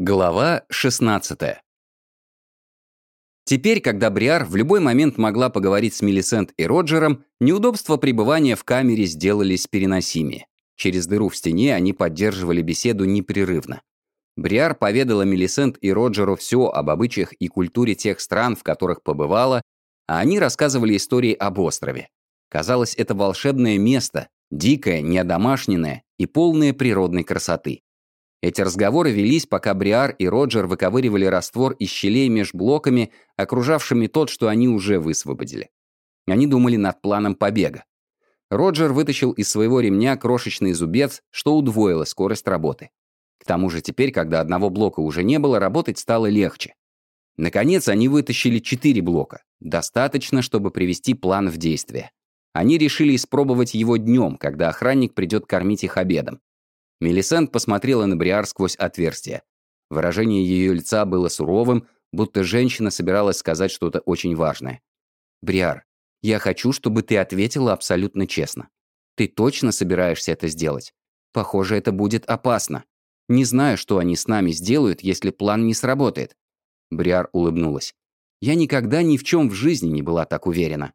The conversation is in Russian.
Глава 16 Теперь, когда Бриар в любой момент могла поговорить с Мелисент и Роджером, неудобства пребывания в камере сделались переносимее. Через дыру в стене они поддерживали беседу непрерывно. Бриар поведала Мелисент и Роджеру все об обычаях и культуре тех стран, в которых побывала, а они рассказывали истории об острове. Казалось, это волшебное место, дикое, неодомашненное и полное природной красоты. Эти разговоры велись, пока Бриар и Роджер выковыривали раствор из щелей меж блоками, окружавшими тот, что они уже высвободили. Они думали над планом побега. Роджер вытащил из своего ремня крошечный зубец, что удвоило скорость работы. К тому же теперь, когда одного блока уже не было, работать стало легче. Наконец, они вытащили четыре блока. Достаточно, чтобы привести план в действие. Они решили испробовать его днем, когда охранник придет кормить их обедом. Мелисент посмотрела на Бриар сквозь отверстие. Выражение ее лица было суровым, будто женщина собиралась сказать что-то очень важное. «Бриар, я хочу, чтобы ты ответила абсолютно честно. Ты точно собираешься это сделать? Похоже, это будет опасно. Не знаю, что они с нами сделают, если план не сработает». Бриар улыбнулась. «Я никогда ни в чем в жизни не была так уверена».